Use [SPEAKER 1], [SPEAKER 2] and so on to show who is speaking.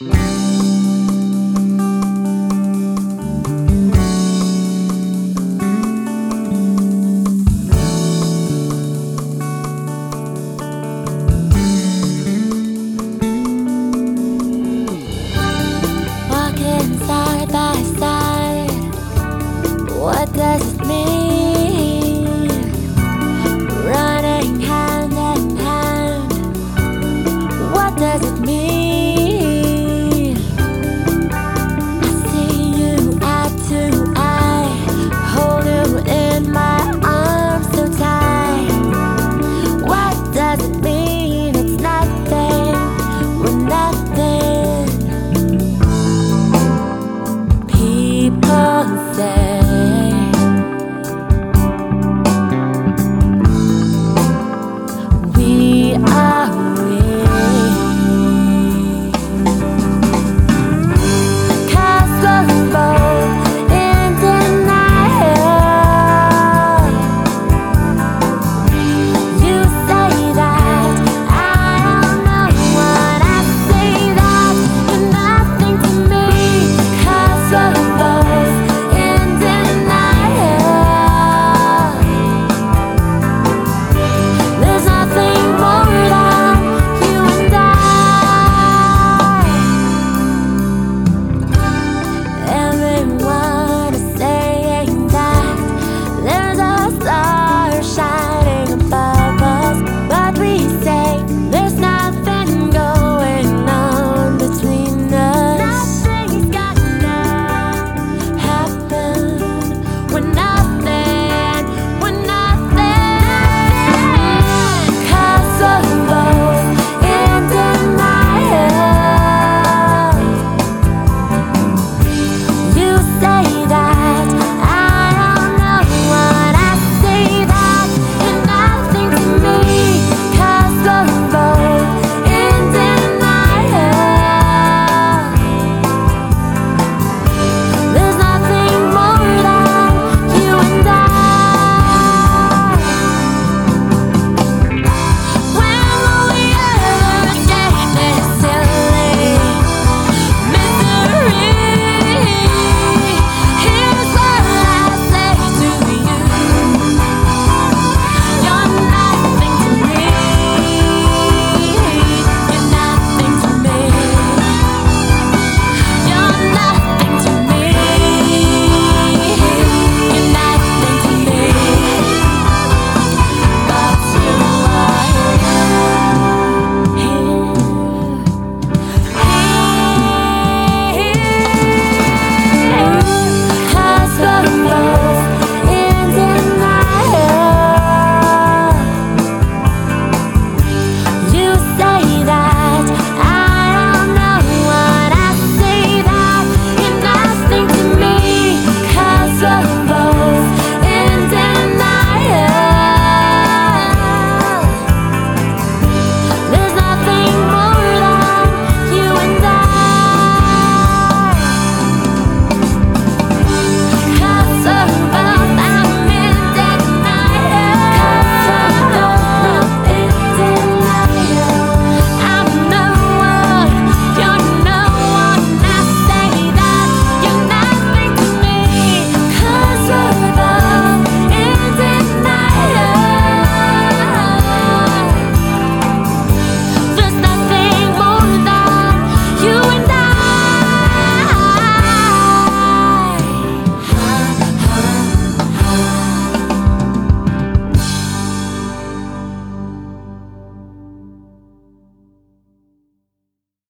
[SPEAKER 1] Bye.